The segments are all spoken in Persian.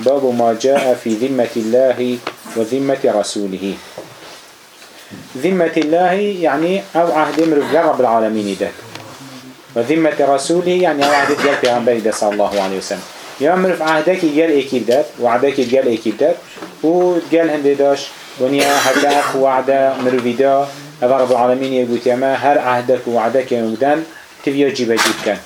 باب ما جاء في ذمة الله وذمة رسوله. ذمة الله يعني أو عهد مرف رب العالمين ده. وذمة رسوله يعني أو عهد قال في ده صلى الله عليه وسلم. يا مرف عهدك قال إكيد دات وعهدك قال إكيد دات وقال هندي داش ونيا أخ وعدا مرفيدا أبا رب العالمين يقول يما هر عهدك وعدك يمدان تبيا جيب جيب كان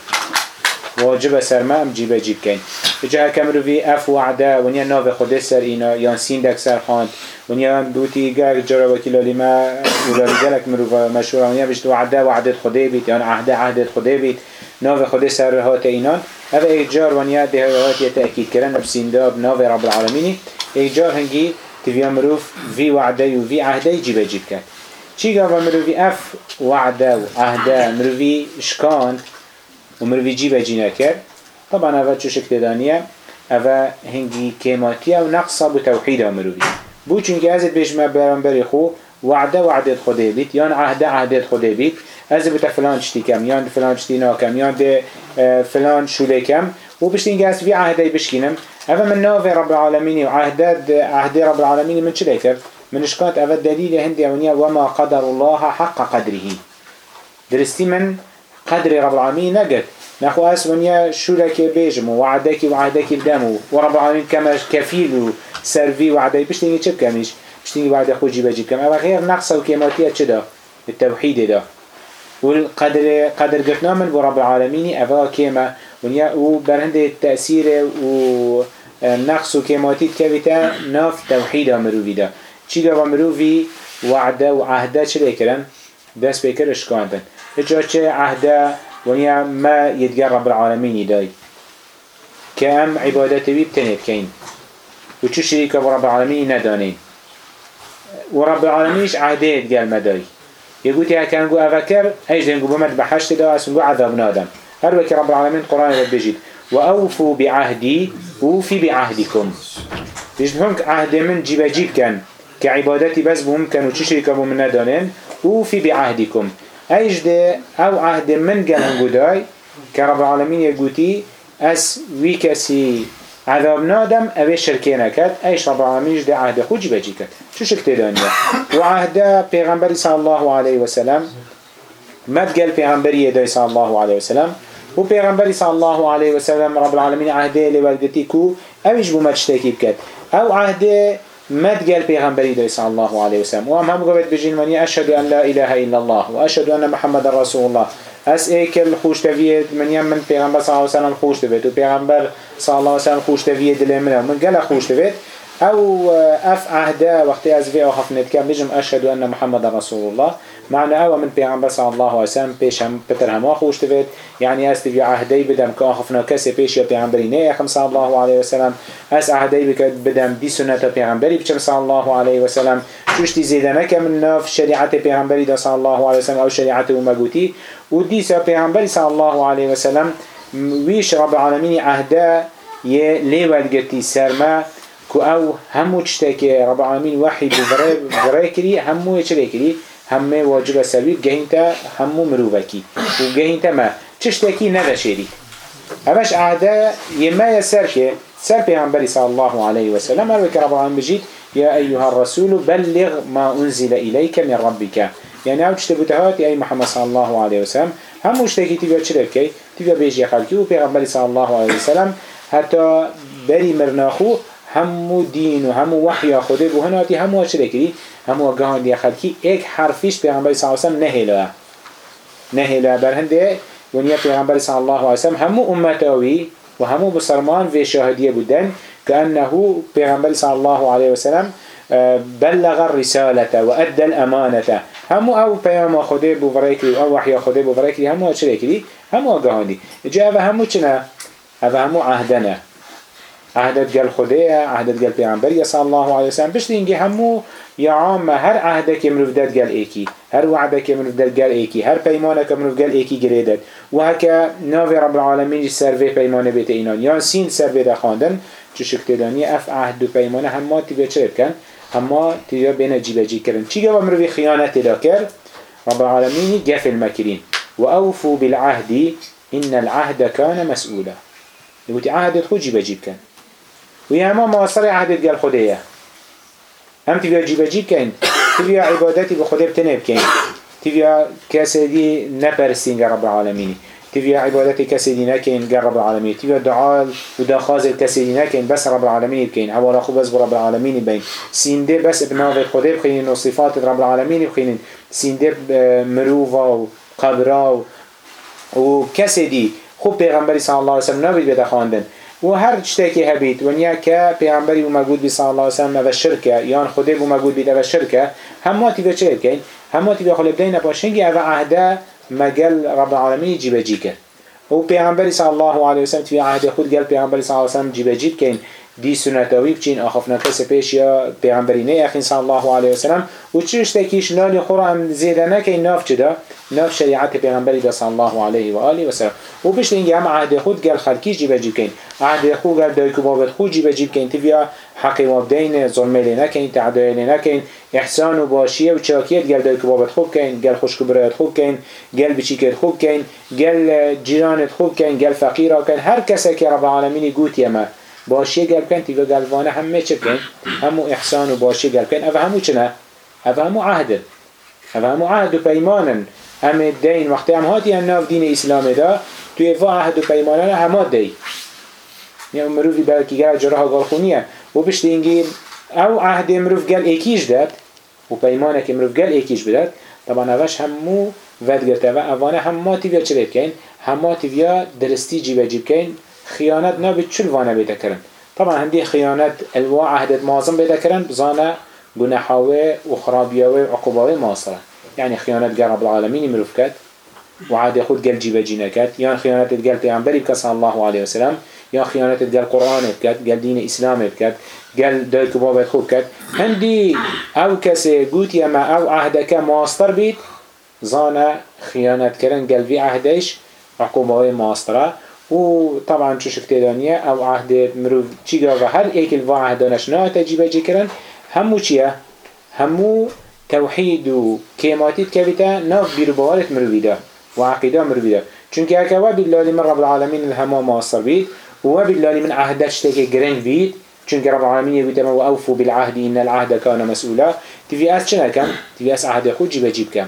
واجب سرما ام جيب جيب كان جا كمرو في اف وعدا ونيا ناف خود سر اینا یان سین دک سر خواند ونيا دوتي جاك جرا وكيل لما ولا رجالك مرو مشهور ونيا بيشت وعدا وعدت خدي بيت يعني عهد عهدت خدي بيت ناف خود سر هات اینان. هذا ایجار ونيا ده هات يتأكيد كرن بسين داب ناف رب العالمين ایجار هنگی تبيا مروف في وعدا وفي عهدا يجيب جيب كان چی گاوا مروفی اف وعده و عهده مروفی شکاند؟ و مروفی جیب جینا کرد طبعا اوه چو شکل دانیه اوه هنگی کیماتیه و نقصه بو توحیده مروفی بو چونکه ازت بجمع برانبری خو وعده وعدت خوده بید یان عهده عهدت خوده بید از بتا فلان چتی کم یان فلان چتی ناکم یان ده فلان شوله کم و بشتین از في عهده بشکینم. اوه من ناوه رب العالمینی و عهده عهده رب العالمینی من چلی کرد؟ من اشكات أفد دليل هندي ونيا وما قدر الله حق قدره. درستي من قدر رب العالمين نجد نخو أسمنيا آية شولك بيجمو وعدك وعدك بدمو ورب العالمين كما كفيل سرفي وعدك بشتيني چب كميش بشتيني وعدي خو جيب جيب كم أبا خير نقص وكيماتية چدا التوحيد ده والقدر قدر قلتنا من رب العالمين أفا كيما. ونيا وبرهند التأثير و نقص وكيماتي تكبتا ناف توحيد مروفي دا. چيدا مروفي وعده وعهده چلي كرن دست بكر اشكانتن اجا عهده ونیا ما يدقر رب العالمين داي كأم عبادته بيبتنب كين وشو شريك رب العالمين ندانين ورب العالمينش عهده يدقر مداي يقول يا كان قو أفكر أيش نقول بمد بحشت دا أسنقو عذاب نادم. هل وكي رب العالمين قرآن بيجيد وأوفوا بعهدي وفي بعهدكم هنك عهد من جيب جيب كان كعبادتي بس بهم كانوا تشركوا من ندانين وفي بعهدكم ايش ده او عهد من قال قداي كرب العالمين يقولي اس ويكسي عذاب نادم اوه شركينا كات ايش رب العالمين ده عهد خوج بجي كات شو شكت دانيا وعهد پیغمبر صلى الله عليه وسلم مد قال پیغمبر يداي صلى الله عليه وسلم. و پیغمبر صلى الله عليه وسلم رب العالمين عهده لولدتي كو اوش بو مجتكي بكات او عهده مد قال پیغمبری دای صلی الله علیه وسلم. و هم هم بجین منی اشهد ان لا اله الا الله و اشهد ان محمد رسول الله. اس ایکل خوش من یم من پیغمبر صلی الله علیه وسلم خوش توید و پیغمبر صلی الله علیه وسلم خوش توید دل من قال خوش او اف عهده وقتی از وی آخف ندکم بجم اشهد ان محمد رسول الله معنى او من پیغمبر صلی الله علیه وسلم پیش هم پتر هم خوش توید یعنی از تی عهده بدم که آخفنا کسی پیش یا پیغمبری نه اخم صلی الله علیه وسلم. از عهده بدم دی سنت پیغمبری بچم صلی الله علیه وسلم. شوشتی زیده نکم ناف شریعت پیغمبری دا صلی الله علیه وسلم او شریعت و مگوتی. و دی سا پیغمبری صلی الله علیه وسلم. ویش رب العالمین عهده یه لیول گرتی سرما كو او همو تشتكي رب العالمين وحي بغري كري همو يچري كري همه واجب سلوي جهنتا همو مروفكي وجهنتا ما تشتكي نذا شريك همش عادة يما يسر كي سر صلى الله عليه وسلم أروك رب العالمين بجيت يا أيها الرسول بلغ ما أنزل إليك من ربك يعني او تشتبوتهات أي محمد صلى الله عليه وسلم همو اشتكي تبقى تشرب كي تبقى بيجي خلقي وبيغمبر صلى الله عليه وسلم حتى بري مرناخو همو دين و همو وحي خده بو هناتي همو شركري همو قهان دي خلقي ايك حرفيش پیغمبر صلى الله عليه وسلم نهلا نهلا برهنده ونیا پیغمبر صلى الله عليه وسلم همو امتاوي و همو بسرمان في شاهدية بودن كأنه پیغمبر صلى الله عليه وسلم بلغ الرسالة وأدى الأمانة همو او پیام خوده بو فريكري او وحي خوده بو فريكري همو شريكري همو قهاندي جاء همو چنا هذا همو عهدنا عهدت قال خديه عهدت قال پیغمبر صلى الله عليه وسلم. بشت اینگه همو يا عام هر عهده که منو قال ایکی هر وعده که منو قال ایکی هر پیمانه که منو قال ایکی گریدد و هکا ناوی رب العالمین سروی پیمانه بیت اینان. یا سین سروی ده خواندن چو شکتدانی اف عهد و پیمانه همه تیبه چه بکن؟ همه تیبه بین جیبه جی کرن. چی گوه مروی خیانت دا کر؟ رب العالمین گف المکرین. و اوفو بالعهد إن العهد كان مسؤولا يقول عهد خود جيب جيب كان ويا ما مواصل عهد قال خديه هم تبيا جيب جيب كان تبيا عبادتي بخده بتنب كان تبيا كسدي نبرسين رب العالمين تبيا عبادتي كسدي نكين رب العالمين تبيا دعاء ودخاز الكسدي نكين بس رب العالمين كين هوا رخو بس رب العالمين بين سينده بس بناف خده بخينين وصفات رب العالمين بخينين سينده مروفا وقبرا و كسدي خوب پیغمبری صلی الله علیه و سلم نبید بده خواندن. و هر چتکی هبید و نیا که پیغمبری بو مگود بی صلی الله علیه و و شرکه یان خوده بو مگود بید و شرکه همه تی به چه کن همه تی به خلب دین پاشنگی او عهده مگل رب العالمین جیب جی کرد. و پیغمبری صلی الله علیه و سلم تی عهد خود گل پیغمبری صلی الله علیه و سلم جیب جی کن دی سنتاوی بچین آخف نکس پیش یا پیغمبری نه اخین صلی الله علیه و سلم و چش تکیش نالی خورم زیده نکه ناف چدا ناف شریعت پیغمبری ده صلی الله علیه و آله و سلم و بشت اینگه هم عهد خود گل خلکی جیب جیب کن. عهد خود گل دایکو بابت خود جیب جیب کن. تیویا حقی وابدین ظلمه لی نکن تعدایه نکن. احسان و باشیه و چاکیت گل دایکو بابت خوب کن. گل خوشکو برایت خوب کن. گل بچیکت خوب کن. گل جیرانت خوب کن. گل فقیرا کن. هر کسی که رب العالمین گوت باشی گل کن تیویا گلوانه همه چه کن همو احسان و باشی گل کن او همو چنه؟ او همو عهد او همو عهد و پیمانن. هم دین وقتی هم هاتی هم ناف دین اسلام دا توی وا عهد و پیمانان همه دی. یعنی مروفی بلکی گل جراح گال خونیه. و بشت اینگی او عهد مروف گل ایکیش داد و پیمانه که مروف گل ایکیش بداد طبعا اوش همو ود گرته و اوانه همه تیویا چه بکن؟ همه تیویا درستی جیب جیب کن خیانت نبید چل وانه بیده کرن. طبعا هندی خیانت الوا عهدت مازم بیده کرن بزانه گناحاوه و خرابیاوه و عقوباوه ماصره يعني خيانات قال رب العالمين مروف كات وعاد يخود قال جيبا جينا كات يان خيانات قال پیغمبري بك صلى الله عليه وسلم يان خيانات قال قرآن بكات قال دين إسلام بكات قال دايك بابا خوب كات هندي أو كسي قوت يما أو عهدك ماستر بيت زانا خيانات كرن قال في عهدش عقوبة ماسترة وطبعا شو شكتدانية او عهد مروف چيگا و هر ايك الوا عهدانش نا تجيبا جي كرن همو چيه همو توحيد و كيماتيت كبتا ناف بيرو بوارت مروفيدا وعقيدة مروفيدا چونك هكا وبالله من رب العالمين الهما مواصر بيت وبالله من عهدش تكي جرين بيت چونك رب العالمين يقول ما وأوفوا بالعهد إن العهد كان مسؤولا تفي أس چنا كم تفي أس عهد خود جيب جيب كم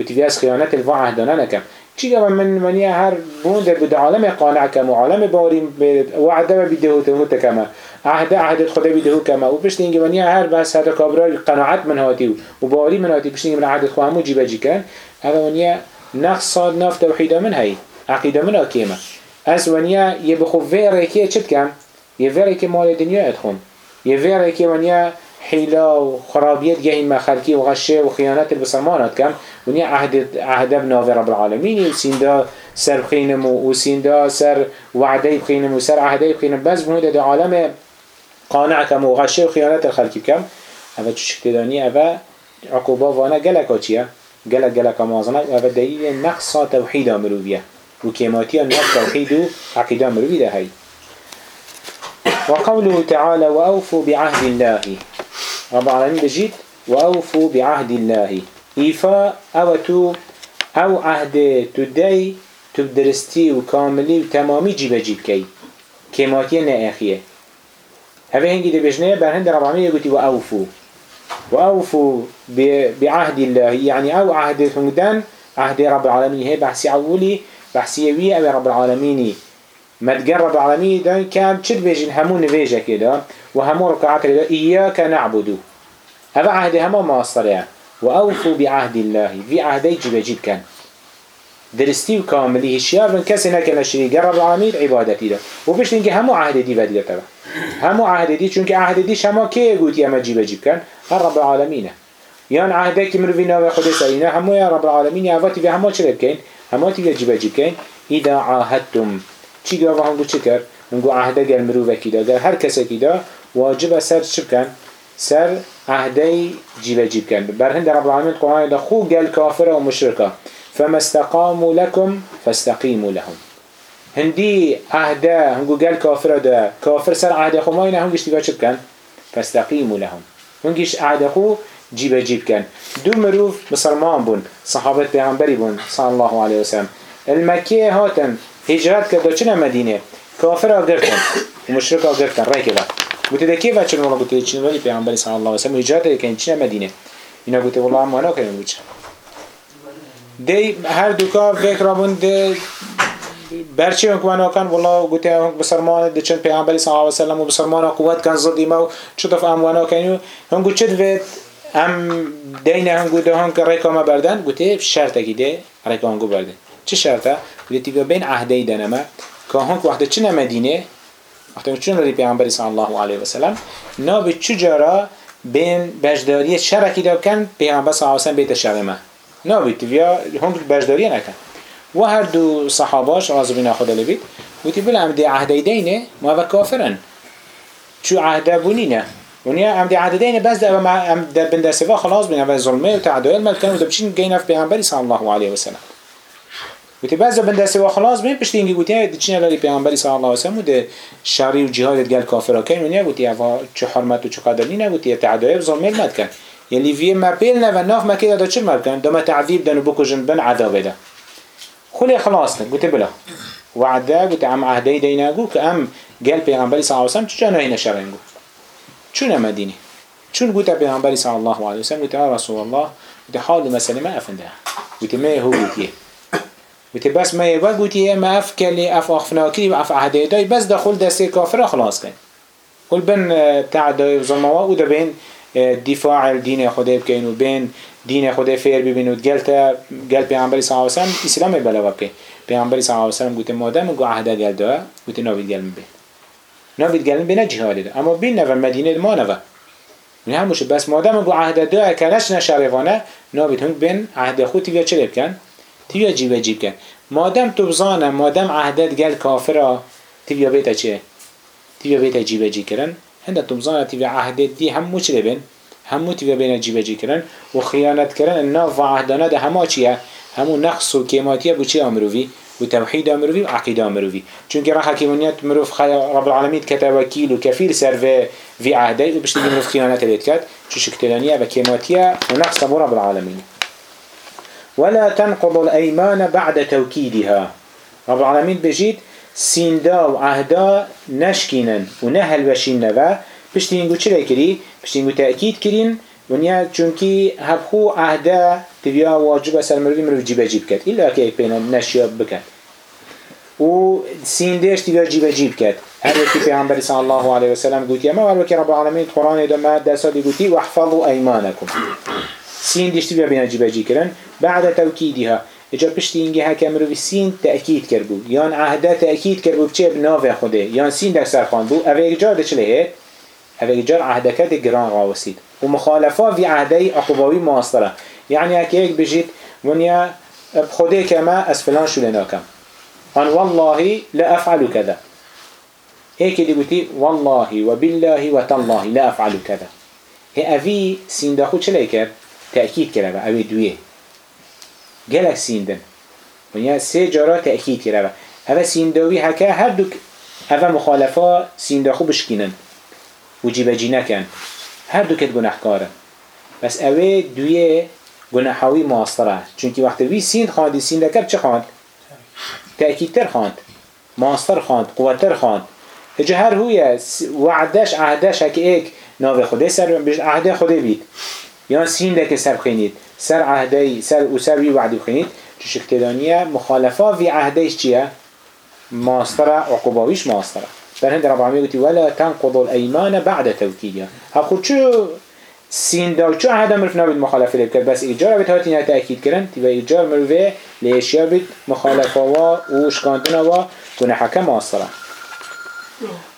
وتفي أس خيانات الفا عهدنا نكم چی من منی هر بون در بود عالم قانع کم و عالم باری وعده بیده تو تکما عهد عهد خدا بیده کما و پشت اینگه منی هر بس هر کابرا قناعت من هاتی و باری من هاتی. پشت من عهد خو همو جیبه جی کن هذا منی نقص صاد توحیده من هی. عقیده من کیما از ونیا یه بخو ویره که چت کم یه ویره که مال دنیا ادخون یه ویره که حيلة وخرابيات جاهين ما خلقي وغشة وخيانات البصمانات كم ونيا عهد عهد بناف رب العالمين وسين سر بخينم وسين سر وعدي بخينم وسر عهدي بخينم بس بهذا ده عالم قانع كم وغشة وخيانات الخلق كم هذا شكتداني هذا عقوبة وأنا جلك أشياء جلك جلك مازنا هذا دليل نقص توحيد مروبية وكيماتيا نقص توحيد عقيدة مروبية هاي وقوله تعالى وأوفوا بعهد الله. رب العالمين بجيت وأوفوا بعهد الله. إيفا أو تو أو عهد تدي تبدرستي وكاملي وتمامي جيب جيب كي. كيماتية نأخية هذا هنجي دي بجنية برهند رب العالمين يقولي وأوفوا. وأوفوا بعهد الله. يعني أو عهد ثمدان عهد رب العالمين. هي بحسي أولي بحسي يوي أو رب العالمين مدقر رب دا كان چد بيجين همو نواجه كده وهمو ركعات كده إياك نعبدو هذا عهد هما ما أصطريا وأوفوا بعهد الله. في عهدي جيب جيب كان. درستي وكاملي هشيار من كسي نكن الشريك رب العالمين عبادتي ده وبش نجي همو عهد دي بدي تبع همو عهد دي چونك عهد دي شما كي قلت يا ما جيب كان؟ رب العالمين. يان عهدك مروفينا وخد سرينا همو يا رب العالمين. يا فاتي في همو شرب كين؟ همو تيجي جيب كين؟ إذا عاهدتم. چی گاوا هنگو چه کرد؟ هنگو عهده گل مروفه کی دا گل هر کسی دا واجب سر چه کن؟ سر عهده جیب جیب کن برهند رب العالمین قرآن دا خو گل کافر و مشرکه فما استقاموا لكم فاستقيموا لهم هندي عهده هنگو گل کافر دا کافر سر عهده خو ما اینه هنگش دیگه چه کن؟ فاستقيموا لهم هنگش عهده خو جیب جیب کن دو مروف مسلمان بون صحابت پیغمبری بون صلی الله علیه وسلم. المکیه هاتن هجرت کرد. چه مدینه؟ کافر آگرتن. و مشرک آگرتن. رای که گوته ده کیف چون ولی گوته چین؟ ولی پیامبر صلی الله علیه و سلم هجرت کردن چه مدینه؟ اینا گوته والله اما نه کردن گوچه دی هر دوکا فکر رابون ده برچه اون کوانا کن والله گوته بسرمان ده چند پیامبر صلی الله علیه و سلم و بسرمان قوت کن زدی ما چه دفع اموانا کنیو هم گوچه دوید ام دین هم گوته هم که ریکا بردن گوته شرط کی ده ریکا هم بردن. چه شرطه؟ ولتی بین عهدی دنما که هنگ وقت چه مدینه وقتی چون ری پیامبر صلی الله علیه و سلم؟ ناب چجورا بین بجداری شرکی داد کن پیامبر صلی الله علیه و سلم بیت شرمه. ناب تیویا هنگ بجداری نکن. و هر دو صحاباش راضی بنا خدا لبید وتی بلا ام دی عهدی دینه ما و کافرن. چو عهده بونینه ونیا ام دی عهده دینه بس در بندسفا خلاص بین و ظلمه و تعدایل ملکن و دبچین گینف پیامبر صلی الله علیه و سلم. گوتی بعضی بنده سوا خلاص بین پشت اینگه گوتی چین لالی پیامبری صلی الله علیه و سلم و شری و جهاد گل کافر کن و نیا گوتی اوا چه حرمت و چه قدر نی نگوتی تعدایب ظلم مد کن. یعنی وی مپیل نه و ناف مکی داده چه مد کن؟ دم تعذیب دنو بکوجن بن عذاب ده خلی خلاص نه گوتی بلا. وعده گوتی ام عهدی دینا گو که ام گل پیامبری صلی الله علیه و سلم چه نه این شرنگو چون مدینی چون پیامبری صلی الله علیه و سلم گوتی حال مسئله افنده گوتی هو گوتی وتي بس ما يبقى قوتي ما اف كلي اف واف عهدي داي بس دخل دستي كافر خلاص كان كل بن تاع داي زموا وده بين دفاع الدين خدا بكين وبين دين خدا فير ببين وقالت قال پیغمبر صلى الله عليه وسلم اسلام بلا وكي پیغمبر صلى الله عليه وسلم مادام عهده قال ده قلت نابد قال من بين نابد قال من بين جهاد ده اما بين نفر مدينه ما نفر من هموش بس مادام قو عهده ده كانش نشرفانه نابد هنگ بين عهده خود تبیا چه بکن؟ تبیا جیب جیب کن مادم تو بزانه مادم عهدت گل کافره تبیا بیتا چیه؟ تبیا بیتا جیب جی کرن؟ هنده تو بزانه تبیا عهدت دی همو چه بین همو تبیا بینا جیب جی کرن؟ و خیانت کرن الناف و عهدانه ده همه چیه؟ همو نقص و کیماتیه بو چی امروی و توحید امروی و عقیده امروی چون که راه حکیمانیت مروف خی رب وکیل و کفیل سر وی عهده و بشتی مروف شکتلانیه و کیماتیه و نقص بو رب العالمین. ولا تنقض الأيمان بعد توكيدها رب العالمين بجيت سیندا و عهدا نشکینن و نه هلوشین نوا پشتی اینگو چرا کری؟ پشتی اینگو تأکید هبخو عهدا تبیا واجب سر مروی مروی جیب جیب کد ایلا که ایک پینا نشیاب و سیندش تبیا جیب جیب کد هر وقتی پیغمبر صلی الله علیه و سلم گوتی اما هر وقتی رب العالمین قرآن دم دستاتی گوتی واحفظوا ایمانکم سين ديشتي بيا بينا جيبا جي كرن بعد توكيدها اجا پشتی اینگه هکه مروی سین تأکید کرد بود. یان عهده تأکید کرد بود چه بناوه خوده یان سین در سر خان بود. اوه اجار ده چله؟ اوه اجار عهده کرد گران راوسید و مخالفه وی عهده اقباوی ماستره یعنی اکه یک بجید ونیا بخوده که ما از فلان لناکم ان والله لا افعل كذا هيك دي قلتي والله وبالله وتالله لا افعل كذا هي افي سين داخل چلي تأكيد كره اوي دويه گلک سیندن. ونیا سه جارا تأکید کرده اوه سینداوی هکه هر دو اوه مخالفا سیندا خوب بشکینن. و جیبه جی نکن. هر دو کت گناهکاره بس اوه دوی گناهاوی ماستره. چونکی وقتی وی سیند خواندی سینده کب چه خواند؟ تأکیدتر خواند. ماستر خواند قوتر خواند. اجا هر هویه وعدش عهدش هکه ایک ناوه خوده سر عهده خوده بید. یا که سر خینید سر عهده سر و سر وی وعدی بخینید. چو شکتدانیه مخالفه وی عهدهش چیه؟ ماسترة عقوباويش ماسترة بل هند رب العالمين قلت ولا تنقضوا الأيمان بعد توكيدها هاخد شو سين دال شو هذا مرف نابد مخالفة لبكر بس إيجار بيت هاتين تأكيد كرن تبا إيجار مروفه لإشياء بيت مخالفة و وشكانتنا و كنا حكم ماسترة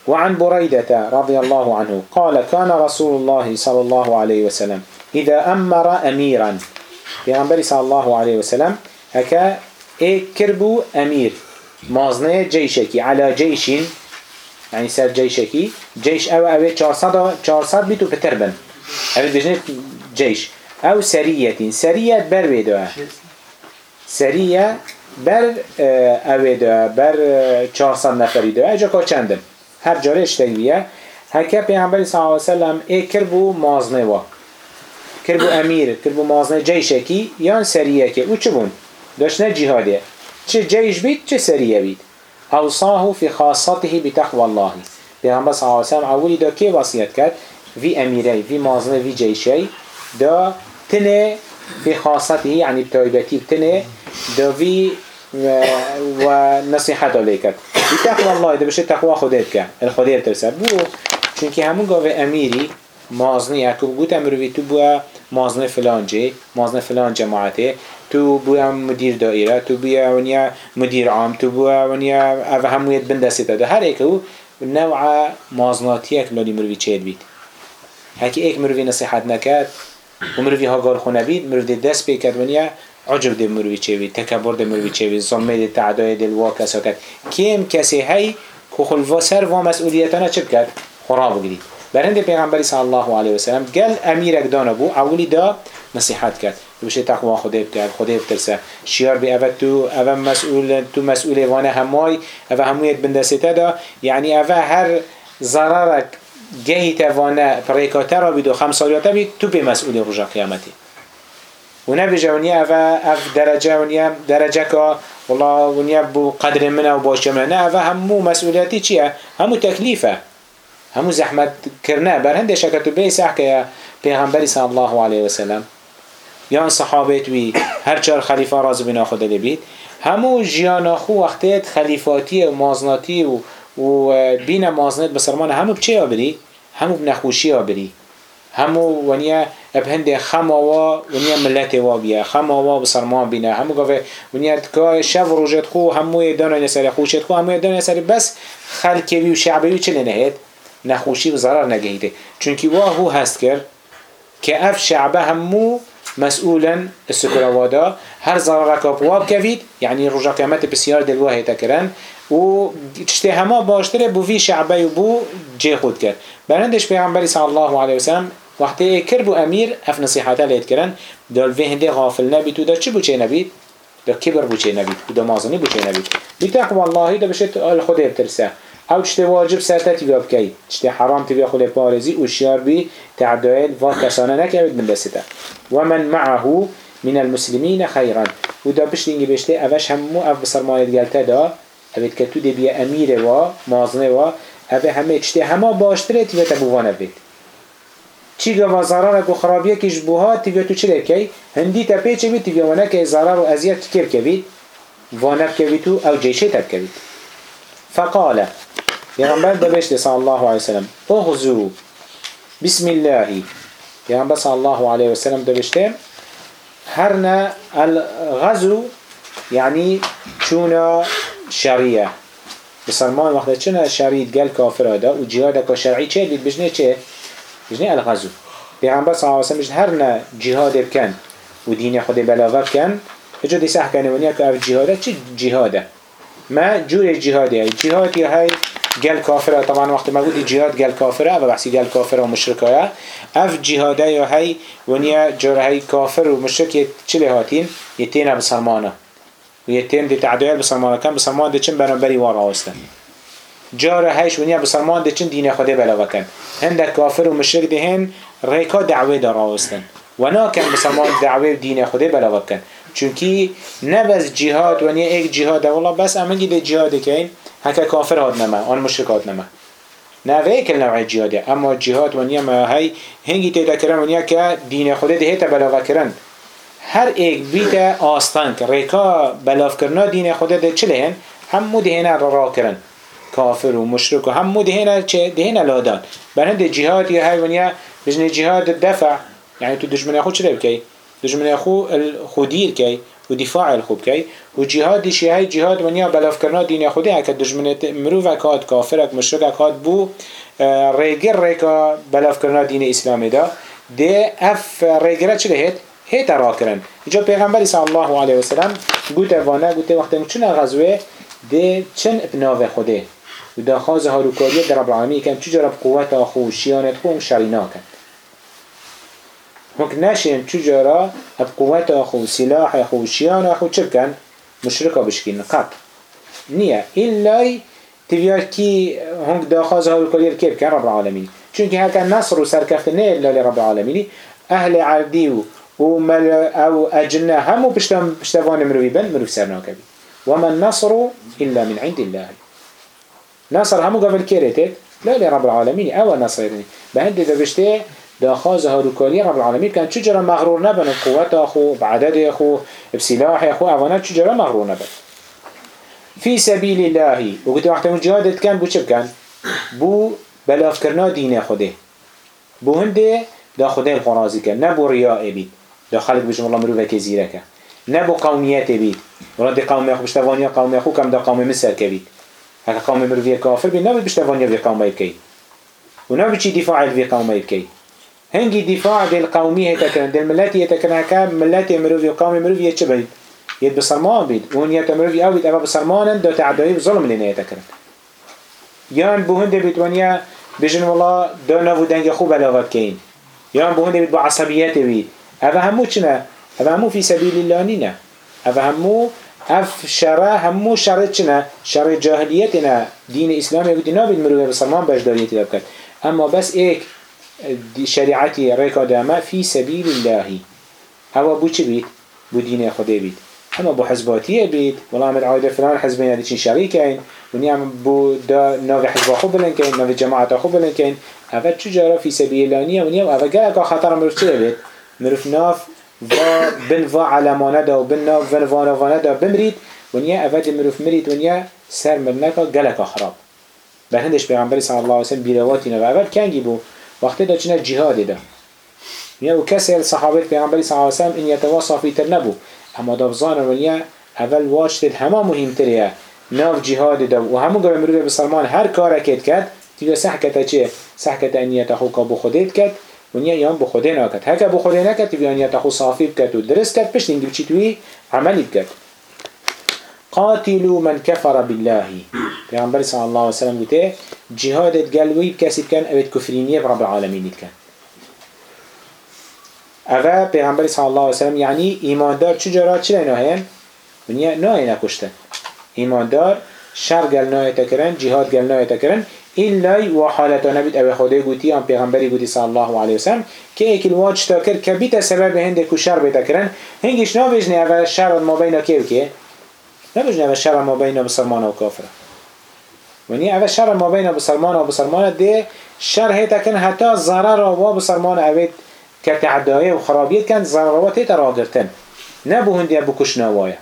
وعن بريدة رضي الله عنه قال كان رسول الله صلى الله عليه وسلم إذا أمر أميرا. پیغمبر صلى الله عليه وسلم هكا اي كربو أمير مازنه جيشكي على جيش يعني سر جيشكي جيش او او 400 400 بيتو بتربن او بجنة جيش او سرية سرية بر بيدوها سرية بر او دو بر 400 نفری دو اجا که چندن؟ هر جاره اشتگویه هکه پیغمبر صلی اللہ علیہ وسلم ای کربو مازنه وا. کربو امیر کربو مازنه جیشکی یان سریه که او چه جهاده چه جيش بيت چه سرية بيت أوصاه في خاصته بتقوى الله پیغمبر صلی الله علیه اولی دا کی وصیت کرد وی امیری وی مازنه وی جیشی دا تنه في خاصته يعني بتويبتي بتنه دا وی و عليك بتقوى الله ده بشه تقوى خودت الخودت ترسل بو چونكي همون قاوه اميري مازنه اكو بگوت امروی تو بوا مازنه فلان جه مازنه فلان جماعته. تو بوا مدیر دائره تو بوا ونیا مدیر عام تو بوا ونیا او همویت بندسته داده. هر ایکو نوع مازناتی اک لالی مروی چید بید. هکی ایک مروی نصیحت نکد و مروی هاگار خونه بید مروی دست بکد ونیا عجب ده مروی بید تکبر ده مروی چه بید زمه ده تعدای دل واکس کد کیم کسی هی که خلوا سر و مسئولیتانه چه بکد خراب بگیرید. برند پیغمبری صلی الله علیه و سلم گل امیرک دانا بو اولی دا نصیحت کرد. بشه تقوا خدا بکرد خدا بترسه. شیار بی اول تو اول مسئول تو مسئول وانه همای اول همویت بندسته دا. یعنی اول هر ضررک گهی توانه پریکاته را بید و خمسالیاته بید تو به مسئول رجا قیامتی. و نبیجه ونیا اول اف درجه ونیا درجه که والله ونیا بو قدر منه و باشه منه نه اول همو مسئولیتی چیه؟ همو تکلیفه. همو زحمت کرنه. بر هنده شکرتو بیسح که پیغمبری صلی الله علیه وسلم یان صحابت وی هر چهار خلیفه راز بنا خود لبید همو جیانا خو وقتیت خلیفاتی و مازناتی و و بین مازنات بسرمان همو بچه آبری؟ همو بنخوشی آبری. همو ونیا ابهند خماوا ونیا ملت وا بیا خماوا بسرمان بینه. همو گفه ونیا که شب روجت خو همو دانا نسر خوشت خو همو دانا نسر بس خلکی و شعبی چه نهید؟ نخوشی و ضرر نگهیده. چونکی وا هو هست کرد که اف شعبه همو مسؤولا السكروادا هر ضرر بواب كفيد يعني رجع قيامت بسيار دلوه تكرن و تشتي هما باشتره بو شعبه بو جي خود كر برندش پیغمبر صلى الله عليه وسلم وقتی کربو امیر اف نصیحتا لید کرن دال في هنده غافل نبید و دا چی بو چه نبید؟ دا کبر بو چه نبید و دا مازنی بو چه نبید بتقوى الله دا بشت الخده او تشتي واجب سرتا تبيا بكي تشتي حرام تبيا خلي بارزي وشيار بي تعدائل وكسانا نكبت من دستا ومن معه من المسلمين خيرا ودا بشتينجي بشتي اوش همو اف بسرمايت قلتا دا. اوید که تو دی بیا امیر و مازنه و اوه همه چتی همه باشتره تیوه تبوانه بید. چی گوا ضرر و خرابیه کش بوها تیوه تو چه لکی هندی تا پیچه بید تیوه ونه که ضرر و کبید؟ وانه کبید تو او جیشه تب کبید فقال پیغمبر دبشت صلی الله علیه وسلم اغزو بسم الله پیغمبر صلی الله علیه وسلم دبشته هرنا الغزو يعني چونا شریعه بسرمان وقت چنه شریعت گل کافر هذا و جهاد که شرعی چه دید بجنه چه؟ بجنه الغزو پیغمبر صلی اللہ علیہ وسلم هر نه جهاد بکن و دین خود بلاغه کن اجا دی سح کنه ونیا که اف جهاده چه جهاده ما جور جهاده جهاد یا های گل کافره طبعا وقت ما بودی جهاد گل کافره و بحثی گل کافره و مشرکایه اف جهاده یا های ونیا جور های کافر و مشرک چه هاتین؟ یتینه بسرمانه و یتیم دی تعدیل بسرمان کن بسرمان دی چن بنابری وار آستن جار هیش ونیا بسرمان دی چن دین خدا بلا کن کافر و مشرک دی ریکا دعوه دار آستن و ناکن بسرمان دعوه دین خدا بلا کن چونکی نبز جهاد ونیا ایک جهاد والله بس امنگی دی جهاد کن هکا کافر هاد نما آن مشرکات نما نه ویکل نوع اما جهاد ونیا ما هی هنگی تیدا کرن ونیا که دین خدا دی هیتا بلا کرن. هر ایک بیت آستان که ریکا بلاف کرنا دین خدا ده چله هن همو را کرن. كافر ومشرك وهمو دهنا دهنا لادان. بل هند جهاد يا هاي ونيا بجن جهاد الدفع يعني تو دشمن اخو چرا بكي دشمن اخو الخدير كي ودفاع الخوب كي وجهاد شي هاي جهاد ونيا بلاف كرنا دين خودي هكا دشمن مروفك هاد كافرك مشركك هاد بو ريگر ريكا بلاف كرنا دين اسلام دا. ده اف ريگره چه هيت هيت را کرن. جا پیغمبر صلی الله علیه وسلم گوته وانه گوته وقتی چون غزوه ده چن ابناو خوده. و دا خواز هاروکاریه در رب العالمین کن چجا رب قوت آخو شیانت خو شرینا کن هنك ناشين چجارا اب قوت آخو سلاح آخو شیان آخو چه بکن؟ مشرکا بشکین. قط. نیه. إلا تبيار كي هنك داخاز هاروكارير كيف كان رب العالمين چونك هكا نصر و سركفت نه إلا لرب العالمين أهل عردي و مل أو أجنة همو بشتوان مروي بن مروي سرناك وما النصر إلا من عند الله. نصر همو قبل كيرتت لا لرب العالمين أو نصر يعني بهند ده بشته داخاز هاروكاري رب العالمين كان چجرا مغرور نبن بقوة أخو بعدد أخو بسلاح أخو أوانات چجرا مغرور نبن. في سبيل الله وقت وقت من جهادت كان بو چب كان بو بلاف کرنا دين خوده. بو هنده دا خوده القرازي كان نبو رياء بيت دا خلق بجم الله مروفة كزيرك نبو قوميات بيت ورد قوم يخو بشتوانيا قوم يخو كم دا قوم مصر كبيت هكا قوم مروفية كافر بيت نبو بشتوانيا في قوم يبكي ونبو چي دفاع في قوم يبكي هنگي دفاع دل قومي هتكرن دل ملتي هتكرن هكا ملتي مروفية قوم مروفية چه بيت يد بسرمان بيد وهن يتمرفي أو بيد أبا بسرمانا دو تعدائي بظلم لنا يتكرن يان بوهنده بيت ونيا بجن والله دو نفو دنگ خوب بلاغت كين يان بوهنده بيت بعصبيات بيد أفا همو چنا أفا همو في سبيل الله نينا أفا همو اف شرع همو شرع چنا شرع جاهليتنا دين اسلام يقول دينا بيد مروه بسرمان بجداريتي لبكت اما بس ايك شريعتي ريكا داما في سبيل الله هوا بو چه بيت بو دين خده بيت اما بو حزباتیه بید. والله عمد عایده فلان حزبین هدی چین شریکین ونی هم بو دا ناو حزب خوب بلن کن ناو جماعت خوب بلن کن اوه چجارا فی سبیل لانیه ونی هم اوه گه اگه خطر مروف چه بید؟ مروف ناف و بن و علمانه دا و بن ناف و وانوانه دا بمرید. ونیا اوه دی مروف مرید ونیا سر مرنکا گلکا خراب. به هندش پیغمبری صلی الله علیه وسلم بیرواتی نو اول کنگی بو. وقتی دا جهاد دا و کسی صحابه پیغمبری صلی الله علیه وسلم این یتواصف تر نبو اما دابزان ونیا اول واجد همه مهمتریه. ناف جهاد دا و همون قبل مروه بسلمان هر کار کد کد تیجا سحکتا چه سحکتا انیت خوکا بو خودت کد ونیا یان بو خوده ناکد هکا بو خوده نکد تیجا انیت خو صافی بکد و درست کد پشت اینگه بچی توی؟ عملی بکد قاتلوا من كفر بالله. پیغمبر صلی الله علیه وسلم گوته جهادت قلوی بکسی بکن اوید کفرینیه برب العالمین کن اوه پیغمبر صلی الله علیه وسلم یعنی ایماندار چجورا چه نهین؟ ونیا نه نکشتن ایماندار شر گل نه تکرن جهاد گل نه تکرن ایلا و حالت نبید او خدای گوتی ام پیغمبری گوتی صلی الله علیه وسلم که ایکل واج که بیت سبب هنده کو شر بیت کرن. هنگش نه بجنه او شر ما بین کیو که؟ بجنه او شر ما بین مسلمان و کافر. ونی او شر ما بین مسلمان و مسلمان ده شر هیتا کن حتی ضرر و مسلمان اوید كتعداية وخرابيت كان ضرورات تراغرتن نبو هندي أبو كشناوايا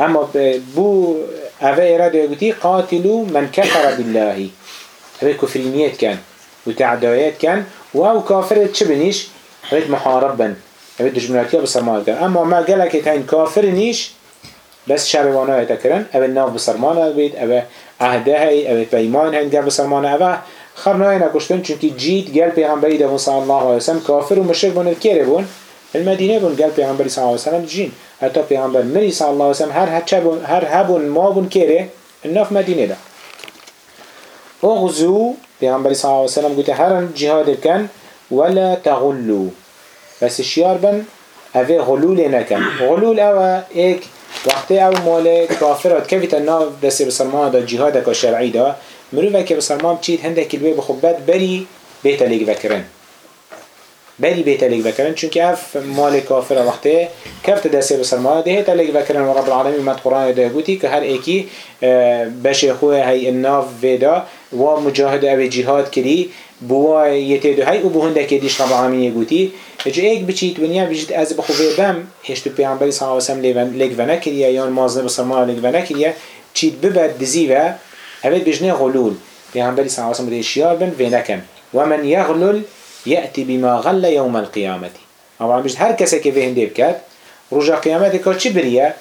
أما بو أفا إرادة يقولي قاتلوا من كفر بالله أبي كفرينيات كان وتعدايات كان وهو كافر تشبنيش أبي محاربا أبي دجمناتيا بصرمان كان أما ما قالك يتهين كافر نيش بس شروانا يتكرن أبي الناف بصرمان أبي أبي عهدها أبي بيمان هنگا بصرمان أبي خرنای نکشتن چونکی جید گل پیغمبری دو صلی الله علیه وسلم کافر و مشرک بون کیره بون المدینه بون گل پیغمبری صلی الله علیه وسلم جین. حتی پیغمبر مری صلی الله علیه وسلم هر بون هر هبون ما بون کیره الناف مدینه ده اغزو پیغمبری صلی الله علیه وسلم گوته هر جهاد بکن ولا تغلو. بس شیار بن اوه غلول نکن. غلول اوه ایک وقتی او مال کافرات کفیت الناف دستی بسرمان دا جهاد که شرعی دا مروفه که بسرمان بچید هندك الوی بخوبت بری بیت لیگ بکرن بری بیت لیگ بکرن چونکه اف مال کافر وقته کفت دسته بسرمان ده لیگ بکرن و رب العالمین مد قرآن ده گوتی که هر ایکی بشه خواه هی الناف ویدا و مجاهد او جهاد کری بوا یتیدو هی او بو هندك دیش رب العالمین گوتی. اجا ایک بچید ونیا بجید از بخواه بم هشتو پیانبری صلی اللہ علیہ وسلم لیگ ونکریه یا مازنه بسرمان لیگ ونکریه چید ببد دزیوه هبت بجنه غلول. پیغمبری صلی اللہ علیہ وسلم شیار بن و نکن. ومن يغلل يأتي بما غل يوم القيامة اما بجد هر کسی که به هنده بکد رجا قیامت که چی بریه؟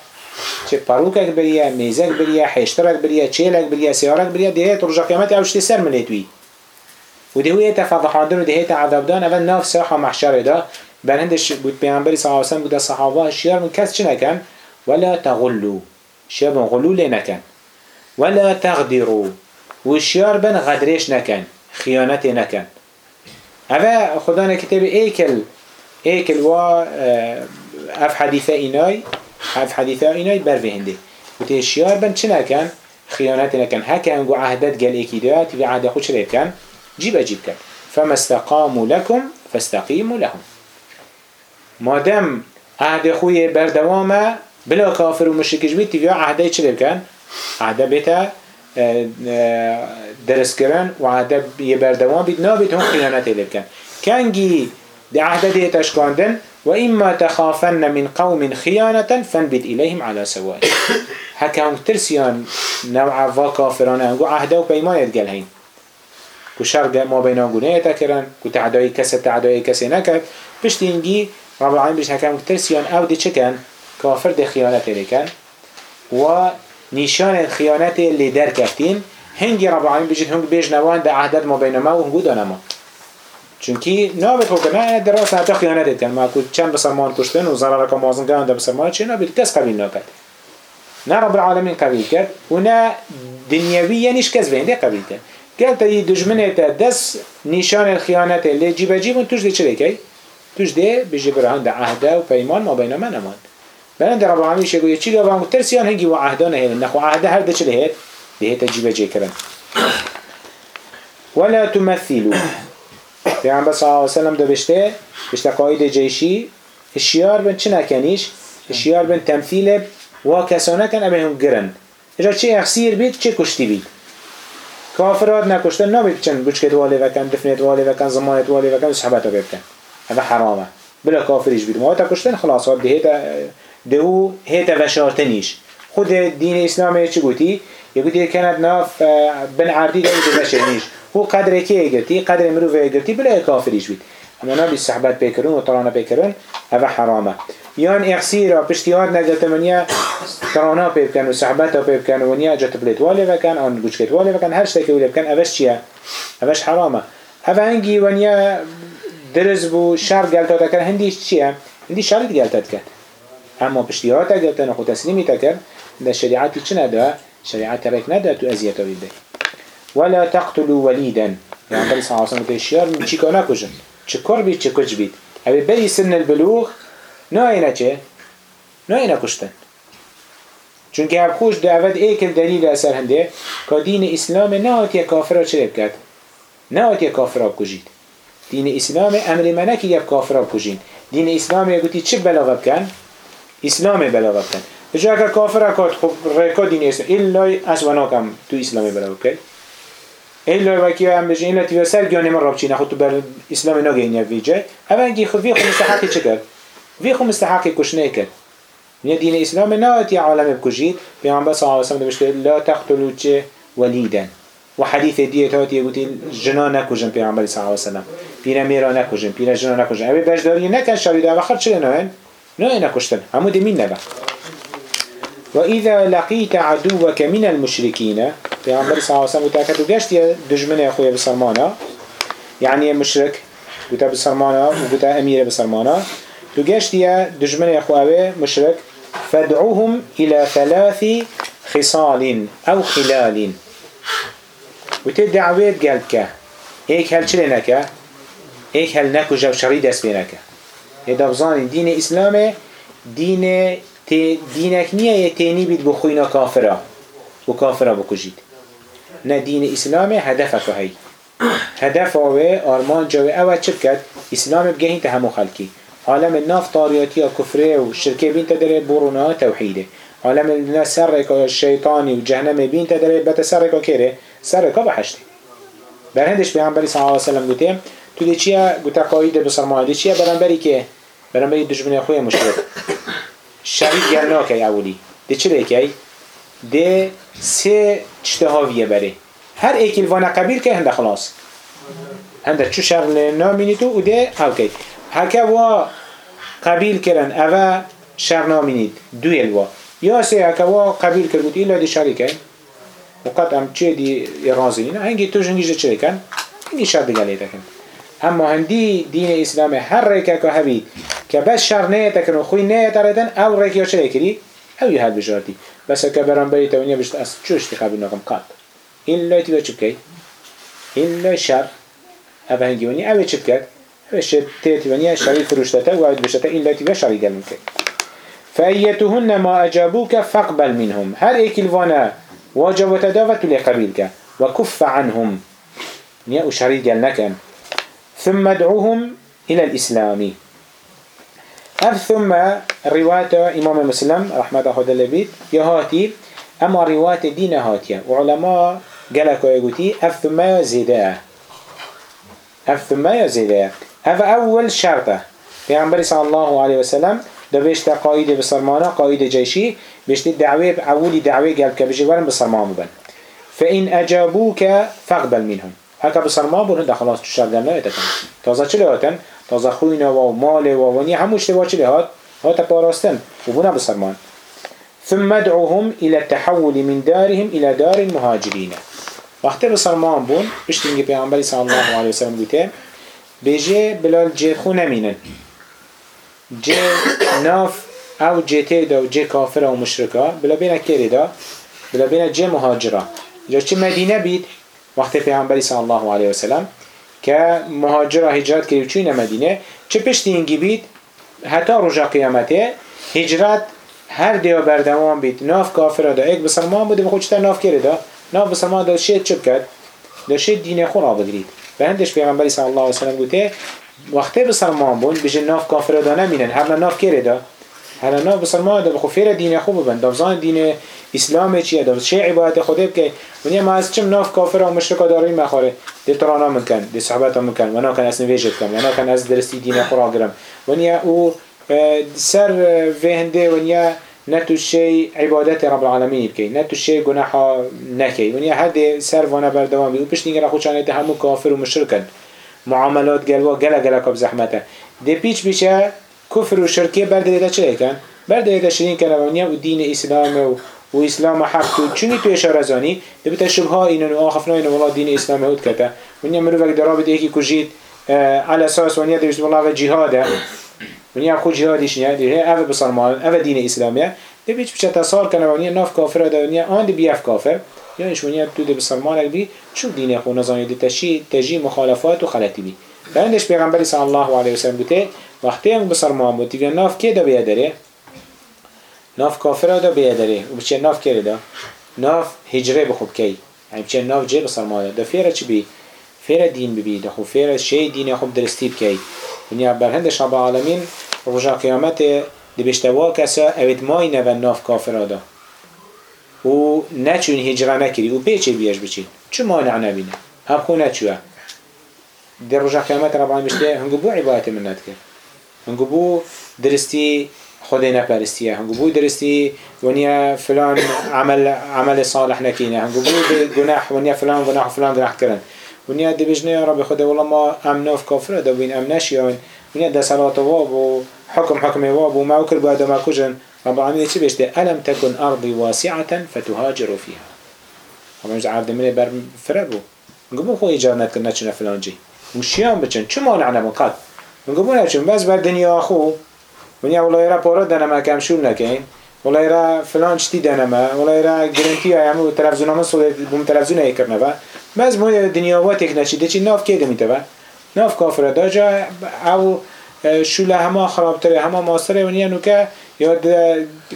چه پاروکک بریه، میزک بریه، حشترک بریه، چیلک بریه، سیارک بریه دیهت رجا قیامت اوشتی سر ملیتوی وده هيتا فضحاندن وده هيتا عذابدان اول ناف ساحة محشر ده بلندش بود پیامبری صلى الله عليه وسلم سلم بود صحابه شیار من کس چه نکن؟ ولا تغلو شیار من غلو لی نکن. ولا تغدرو و شیار بن غدرش نکن. خیانت نکن. اوه خدا نکتب ایکل. ایکل و آه، اف حدیثه اینای. اف حدیثه اینای بر بهنده و تی بن چه نکن؟ خیانت نکن. هکه انگو عهدت گل ایکی داد و عهد خود جيب أجيب فما استقاموا لكم فاستقيموا لهم. ما دام عهد خوي بردوامه بلا كافر ومشرك جبيت تبيع عهده چلب كان عهده بيتا آه، آه، درس كران وعهده يبردوام بيتنا بيتهم هم خيانات كان كان جي دي عهده ديتاش وإما تخافن من قوم خيانة فانبت إليهم على سواء هكا هم ترسيان نوع فا كافران هنقو عهده وبيما يدقل هين كو شرق ما بين انگونه تكرن كو تعدای کسی تعدای کسی نکرد. پشت اینگی رب العالمين بيش هكا هم ترسيان او ده چکن کافر ده خیانت لکن و نشان خیانت اللي در کفتین. هنگی رب العالمین بجید هنگ بیج نوان ده عهدت ما بین ما و هنگو دانما چونکی نابد خود نه دراست حتی خیانت کن. ما کود چند بسرمان کشتن و ضرر که مازن گان ده بسرمان چه نابد کس قبیل نکد نه رب العالمین قبیل کرد. و نه دنیوی یعنیش کس بینده قبیل کرد. قال تي دجمنه تا دس نشان الخيانة اللي جيب جيب توش دي چلي كي توش دي بيجي برهان ده عهده و پیمان ما بين من امان بلند رب العالمين شيء يقول يشيل وان ترسيان هنجي وعهدنا هي نخو عهده هر ده چله هيت ده هيت جيب جي كرن ولا تمثلوا پیغمبر بس الله وسلم ده بشته بشته قايد جيشي الشيار بن چنا كنيش الشيار بن تمثيل و کسانه کن امه هم گرن اجا چه اخسیر بید چه کشتی بید کافرات نکشتن نبید چند بچکت والی وکن دفنت والی وکن زمانت والی وکن صحبتو بکن هذا حرامه. بلا کافریش بید ما کشتن خلاص. ها ده دهو هيتا وشارتنيش خود دين اسلام چه گوتی یه گوتی کند ناف بن عردی ده وشارتنيش هو قدر که گرتی؟ قدر مروفه گرتی؟ بلا کافریش بید اما نبی صحبت بکرون و طرانه بکرون هذا حرامه. یان اخسیرا پشتیاد نگلت منیا طرانه بکن و صحبت بکن و نیا جت بلیت والی بکن آن گوشکت والی بکن هر شتکی ولی بکن اوش چیه؟ اوش حرامه. اوه هنگی ونیا درز بو شر گلتا تکر هندیش چیه؟ هندی شرط گلتت کرد اما پشتیات اگر تن خود تسلیمی تکر ده شریعتی چه نده؟ شریعت ترک نده تو ازیتا بیده ولا تقتلوا وليدا يعني قال صلى الله عليه وسلم الشيار من بید؟ چه کج بید؟ اوی بری سن البلوغ نه اینا چه؟ نه اینا کشتن چونکه هر خوش دعوت ایکل دلیل اثر هنده که دین اسلام نه آتی کافر چه بکرد؟ نه آتی کافر کجید دین اسلام امر منکی یک کافر کجین دین اسلام یکوتی چه بلاغ بکن؟ اسلام بلاغت کن بجا اگر کافر اکاد خب ریکا دین اسلام ایلا اسوانا کم تو اسلام بلاغت کن ایلا وکی هم بجا ایلا تیوه سر گیانی من رب چینه خود تو بر اسلام نگین یا ویجه اما انگی خود وی خود مستحقی چه کرد؟ وی خود مستحقی کشنه کرد من دین اسلام نهاتی عالم بکجید پیامبر صلی الله علیه و نوشته لا تقتلوا چه ولیدا و حدیث دیت هاتی گوتی جنا نکوجن پیامبر صلی الله علیه و سلم پیرا میرا نکوجن پیرا جنا نکوجن اوی بجداری نکن شوید آخر چه نه نه کشتن همو دمین نبا وإذا لقيت عدوك من المشركين پیغمبر صلی الله علیه و سلم گفت گشت دشمن اخوی بسرمانا يعني مشرك گفت بسرمانا و امیر بسرمانا تجشت يا دجمن يا خوابي مشرك فادعوهم إلى ثلاث خصال أو خلال. وتدعويت تی دعویت گلد هل چلی نکه هل نكو جو شريد دست بی نکه دين إسلام دين دينك نية يتيني نیه یه تینی وكافرة بخوینا کافره و کافره بکجید نه دین هدفه که هی هدف آوه آرمان جاوه اول چه بکد اسلام بگهین تهمو خلکی عالم ناف کفره و شرکه بین تدره برونا توحیده. عالم الناس سرک شیطانی و جهنم بین تدره بتا سرک کره سرک بحشته برهندش پیغمبری صلی الله علیه وسلم گوته تو دی چیه؟ گوته قاید بسرمانه دی چیه؟ برانبری که برانبری دشمنی خوی مشرک شرید گرنا که اولی. دی چه دی ده سه چتهاویه بره هر ایکیل وانا قبیل که هنده خلاص. هنده چو شر نامینی تو او که هکا وا قبیل کرن اوه شر نامینید دویل وا. یا سه هکا وا قبیل کرد ایلا دی شری کن. وقت هم چه دی رازی نه هنگی تو جنگیش چه کن؟ اینی شر دیگه لیتا کن. اما هندی دین اسلام هر ریکه که هبید که بس شر نیتا کن و خوی نیتا ریتن او ریکه چه کری؟ او یه هل بجاردی بس که برام بری تونیا بشت از چوشتی قبیل نقم قط این لایتی به چه لای شر. اوه هنگی ونی. اوه چه اشت تيت ونيا شريك فرشتتا وعد بشتا إلا تبا شريكا منك فأيتهن ما أجابوك فاقبل منهم هر ايكل فانا واجب وتدافت لقبيلك وكف عنهم نيا أشهري قال لكم ثم ادعوهم إلى الإسلام أف ثم رواية إمام مسلم رحمة الله لبيت يهاتي أما رواية دين هاتيا وعلماء قالك ويقولي أف ثم زداء أف ثم زداء أف أول شرطة في عمبر صلى الله عليه وسلم ده بيشت قائد بصرمانه قائد جيشي بيشت دعوه أولي دعوه قال كبجي ورن بصرمان بن فإن أجابوك فاقبل منهم. هكا بصرمان بن ده خلاص تشار لا يتكن تازا چه لهاتن تازا خوينه و مال و وني هموش تبا چه لهات هاتا پاراستن. و بنا بصرمان ثم ادعوهم إلى التحول من دارهم إلى دار المهاجرين وقت بصرمان بون بشتنگي پیغمبر صلى الله عليه وسلم بوته بيجي بلال جير خو نمينن جه ناف او جه دا و جه کافر و مشرکا. بلا بین کری دا بلا بین جه مهاجرا. جا چه مدینه بید؟ وقت پیغمبری صلی الله علیه وسلم که مهاجرا هجرت کری چوین مدینه؟ چه پشتی اینگی بید؟ حتی رجا قیامته هجرت هر دیو بردوام بید. ناف کافر دا. ایک بسلمان بوده بخود چطور ناف کری دا ناف بسلمان دا شید چپ کرد؟ دا شید دین خون را بگرید. به هندش پیغمبری صلی الله علیه وسلم بوده وقتی بسرمان بون بجه ناف کافر دا نمینن هر ناف کره دا؟ هر ناف بسرمان دا بخو فیر دین خوب ببن دافزان دین اسلام چیه؟ دا چه عبادت خوده بکن ونیا ما از چم ناف کافر و مشرکا داری مخاره. دی ترانا مکن دی صحبت مکن. و ناکن از نویجت کن و ناکن از درستی دین خورا گرم. ونیا او سر وهنده ونیا نتو شی عبادت رب العالمین بکی نتو شی گناح نکی. ونیا هر سر وانا بردوام بی و پشت نگر خودشانه همو کافر و مشرکن. معاملات گلوا گلا گلا کب زحمته. دی پیچ بیشه کفر و شرکه بردیده چه کن بردیده شرین کنه و و دین اسلام و و اسلام حق تو چونی تو اشاره زانی دبیت شبه اینو آخفنا اینو دین اسلام هود کته. ونیا مرو وقت درابط یکی کجید على اساس ونیا دوست والله و جهاده ونیا خود جهادیش نه دیگه اوه بسرمان اوه دین اسلامیه دبیت بچه تصال کنه ونیا ناف کافر ده ونیا آن دی بیاف کافر. یا اشونیت تو ده بسرمانک بی چو دین خو نزانی ده تشی تجی مخالفات و خلطی بی بعدش پیغمبری صلی الله علیه وسلم بوده وقتی هم بسرمان بود دیگه ناف که ده بیادره ناف کافر ده بیادره و بچه ناف که ده ناف هجره بخوب کی؟ یعنی بچه ناف جه بسرمان ده فیره چی بی؟ فیره دین ببی. ده خو فیره شی دین خوب درستی بکی. ونیا برهندش رب العالمین رجا قیامت دی بشتوا کسا اوید مای نو ناف کافر ده و نچون هجره نکری و پیچه بیش بچین چه مانع نبینه هم خو نچوه در رجع قیامت رب العالمین بشته هنگو بو عبادت من ندکر هنگو بو درستی خود نپرستیه هنگو بو درستی ونیا فلان عمل عمل صالح نکینه هنگو بو گناح ونیا فلان گناح فلان گناح کرن ونیا دی بجنه یا رب خدا والله ما امناف کافره دو بین امنش یا ونیا ده صلاة واب و حكم حكم واب و موكر بعد ما كجن رب العالمين چی بشته؟ ألم تكن أرضي واسعة فتهاجروا فيها رب العالمين عبد من بر فربو نقول خو إيجار نتكن نتشنا فلان جي وشيان بچن؟ چه مانع نبون قد نقول نتشن بس بر دنيا أخو ونیا والله را پارا دنما کم شول نکن. والله را فلان چتی دنما والله را گرنتی های همو تلفزیون همه صده بوم تلفزیون های کرنه مو دنیا و تک نچیده چی ناف که دمیته با ناف کافر داجا او شوله همه خرابتره همه ماستره ونیا نوکه یا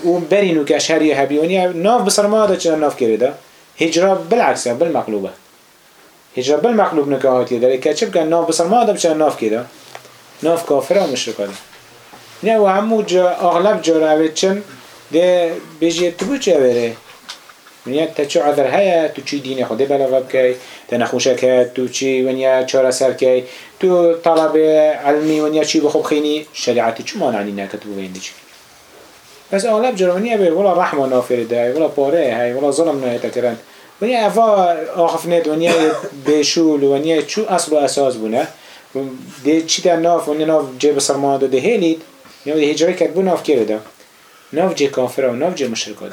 اون بری نوکه شهری هبی ونیا ناف بسر ما دا چنان ناف کرده هجرا بالعکس بالمقلوبه. هجرا بالمقلوب نکه هاتیه داره. که چه بکن ناف بسر ما دا چنان ناف کرده ناف کافره و مشرکانه. نه و همو جا اغلب جا روید چن ده بجی تو بو چه بره ونیا تا چه عذر هیا تو چی دین خود بلغه بکی؟ تا نخوشه که تو چی ونیا چاره سر کی؟ تو طلب علمی ونیا چی بخوب خینی؟ شریعتی چه مانعنی نکت بو بینده چی؟ بس اغلب جرونیه به ولا رحمه نافر ده ولا پاره هاي ولا ظلم نه تکرن ونیا افا آخفنت ونیا بشول ونیا چو اصل و اساس بونه؟ ده چی در ناف ونیا ناف جه بسرمان ده هلید یا ده هجره کد بو ناف کرده ناف جه کافره و ناف جه مشرکه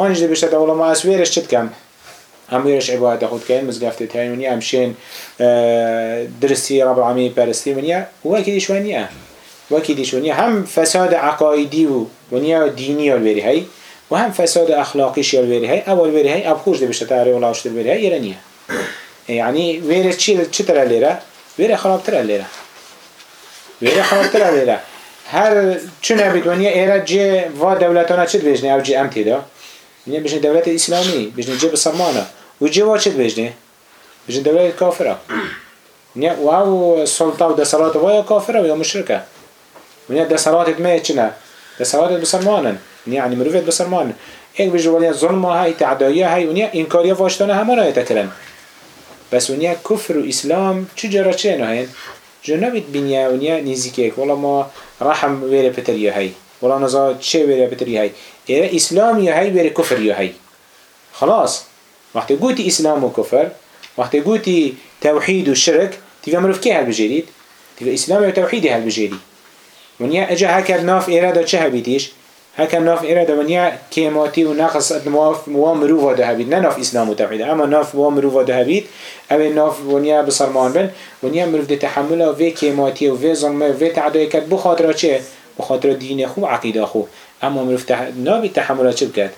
آنش ده بشتد اولا ما اسویرش چد کم هم ویرش عبادت خود کن مزگفت تاین ونیا همشین درستی رب العالمین پرستی ونیا وکی دیش ونیا وکی دیش ونیا هم فساد عقایدی و ونیا دینی الوری هی و هم فساد اخلاقی شیل وری هی. اول وری هی اب خوش ده بشتد تاری ولا اشتر وری هی ایرانیه يعني ويرة چی چی ليرة ويرة خراب ليرة ويرة خراب ليرة هر چون هبید ونیا ایراد جه و دولتانا چید بجنه او جه امتی دا. ونیا بجنه دولت اسلامی بجنه جه بسرمانه و جه وا چید بجنه بجنه دولت کافره. ونیا و او سلطه و دسالات و یا کافره و یا مشرکه ونیا دسالات ما چنه دسالات بسرمانن ونیا يعني مروفت بسرمانن ایک بجنه ونیا ظلمه های تعدایه های ونیا انکاریا واشتانه همه را یتکرن بس ونیا کفر و اسلام چه جرا چه نه جنبت بنيا ونيا نزيكيك والله ما رحم ويري بتر يهي والله نزا چه ويري بتر يهي إيه إسلام يهي ويري كفر يهي خلاص. وقت قوتي إسلام وكفر وقت قوتي توحيد وشرك تبقى مروف كي هالبجيريد تبقى إسلام وتوحيد هالبجيري ونيا أجا هكا ناف إرادة چه هبيتيش هكا ناف إرادة ونيا كيماتي ونقص نواف وامروفا ده هبيت. ناف إسلام وتوحيد. أما ناف وامروفا ده هبيت أو ناف ونيا بصرمان بن ونيا مروف ده تحمله وفي كيماتي وفي ظلمه وفي تعدي كد بخاطر چه؟ بخاطر دين خو عقيدة خو. أما مروف تح... نابي تحمله چه بكت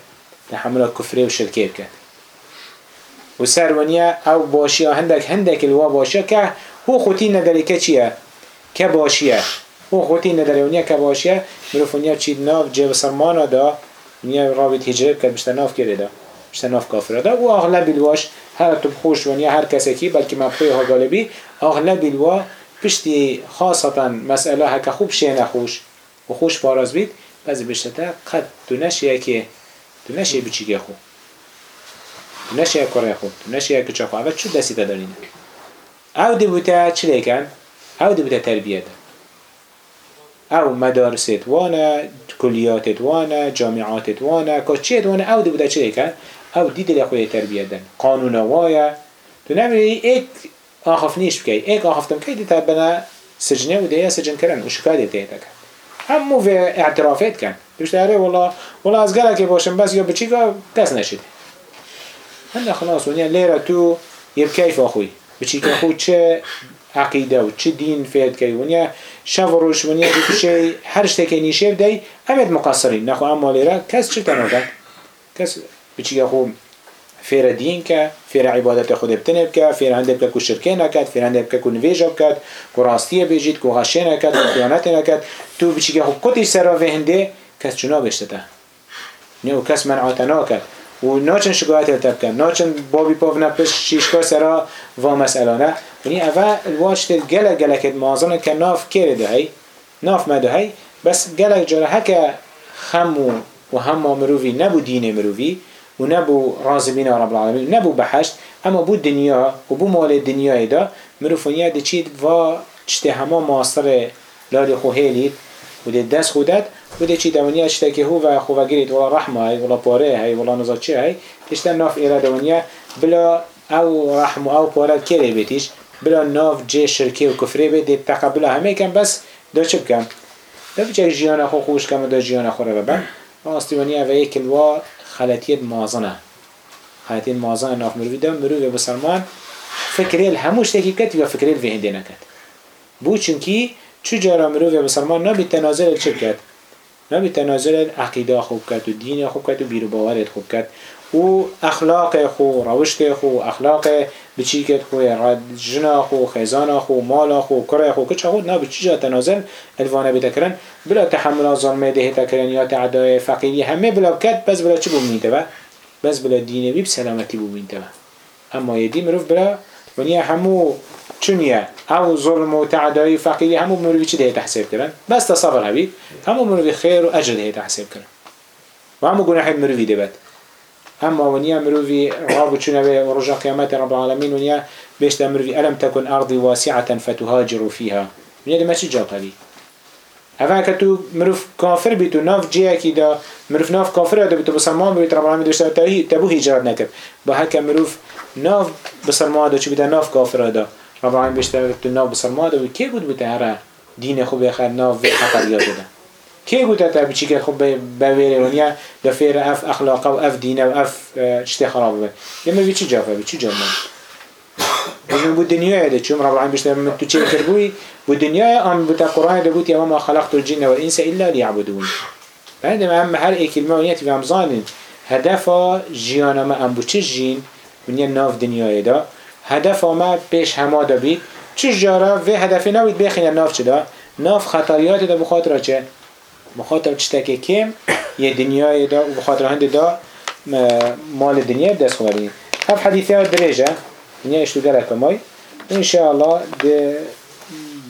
تحمله كفره وشركه بكت وسر ونيا أو باشيا هندك هندك الوا باشيا كه هو خوتي ندري كچيه كباشيا هو خوتي ندري ونيا كباشيا مروف ونيا چید ناف جه بسرمانا دا ونيا رابط هجره بكت بشتا ناف كره دا بشتا ناف كافره دا و أغلب الواش هر تبخوش ونيا هر کسی کی بلکه مبخوی ها غالبی أغلب الوا پشتی خاصتا مسئله هکا خوب شه نخوش و خوش بید بعضی بشتا قد تو نشیه که تو بچی که خو. تو نشیه کره خو تو نشیه که چه خو. اول چو دستی دارینه او دی بوتا چی لیکن؟ او دی بوتا تربیه ده. او مدارست وانا کلیات وانا جامعات وانا کچیت وانا او دی بوتا چی لیکن؟ او دید لخوی تربیه دن. قانون وایا تو نمیری ایک آخف نیش بکی. ایک آخفتم کی دیتا بنا؟ سجنه و دیا سجن کرن و شکایت دیتا کن همو في اعترافات كان بيش اره والله والله از قالك باشم بس يا بچيكا كاس نشد هلا خلاص ونيا ليرة تو يبكيف اخوي بچيكا اخوي چه عقيدة و چه دين فيد كي ونيا شفروش ونيا دي شيء هرش تكي نيشيف داي امد مقصرين نخو اما ليرة كاس چه تنوكا كاس بچيكا اخو فير دين كا فير عبادت خود بتنب كا فير عندك كو شركه نكات فير عندك كو نويجا بكات كو راستيه بيجيت كو غشه نكات كو خيانت نكات تو بچي خو كوتي سرا وهنده كاس چنا بشتتا نيو كاس منعات ناكات و ناچن شکایت التب کن ناچن بابی پاو نپش شیشکا سرا و مسئله نه ونی اول الواجت گلک گلک مازن که ناف کره ده هی ناف مده هی بس گلک جاره هکه خمو و هم مروی نبو دین مروی و نبو رازبین رب العالمین. نبو بحشت اما بو دنیا و بو مال دنیا دا مروفونیا ده چید و چته همه ماستر لاد خو هیلید. و ده دست خودت و ده چی دونیا چته که هو و خو گرید. ولا رحمه های ولا پاره های ولا نزاد چه های تشته ناف ایره دونیا بلا او رحم او پاره کره بیتیش. بلا ناف جه شرکه و کفره بید. تقبل همه کن بس دا چه بکن دا بچه جیان خو خوش کم دا جیان خو رو ببن ونیا و یک الوا خلاتيت مازنه خلاتيت مازنه ناف مروي ده مروي بسلمان فكريل هموش كت يا فكريل في هندنا كت بو چونكي چو جارا مروي بسلمان نبي تنازل الشركات نبي تنازل العقيدة خوب كت والدين خوب كت وبيرو باورت خوب كت و اخلاق خو روشت خو اخلاق بچی کت خو جنا خو خزان خو مال خو کره خو کچ خو نه بچی جا تنازل الوانه بتکرن بلا تحمل ظلم ده تکرن یا تعدای فقیری همه بلا کت بس بلا چی بومینته با بس بلا دینه بی بسلامتی بومینته با اما یدی مروف بلا ونیا همو چونیه؟ او ظلم و تعدای فقیری همو مروفی چی ده تحسیب کرن؟ بس تصبر هبید همو مروفی خیر و اجر ده تحسیب کرن. و همو گناح مروفی ده بد اما ونيا مروفي غاب چنوه ورجا قيامات رب العالمين ونيا بيشتا مروفي ألم تكن أرضي واسعة فتهاجروا فيها ونيا دي ماشي جاقا بي اوه كتو مروف كافر بيتو ناف جيه كي دا؟ مروف ناف كافر دا بيتو بسلمان بيت رب العالمين دوشتا تبو هجرات نكب بهكا مروف ناف بسلمان دا چو بيتا ناف كافر دا؟ رب العالمين بيشتا تو ناف بسلمان دا وكي بود بيتا هرا دين خوب يخير ناف حقر يا کی بود تا بچی که خوب بویره ونیا دفیر اف اخلاق و اف دین و اف چتی خراب بود یه بی چی جافه بی چی جامن بجن بود دنیای ده چون رب العالمین بشته من تو چه کربوی بود دنیای ام بود قرآن ده بود یا ما خلقت الجن والانس الا ليعبدون بعد ما هم هر یک کلمه و زانین هدف جیان ما ام بود. چه جین؟ ونیا ناف دنیای ده هدف ما پیش هما ده بید چه جارا؟ و هدف نوید بخین ناف چه ده ناف خطریات ده بخاطر چه؟ بخاطر چتک کم یه دنیای ده و بخاطر هند ده مال دنیا دست خوردین هف حدیثه درجه نیا اشتو درک مای إن شاء الله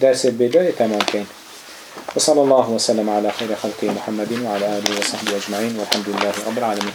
درس البداية تمام كين وصلى الله وسلم على خير خلقه محمد وعلى آله وصحبه أجمعين والحمد لله رب العالمين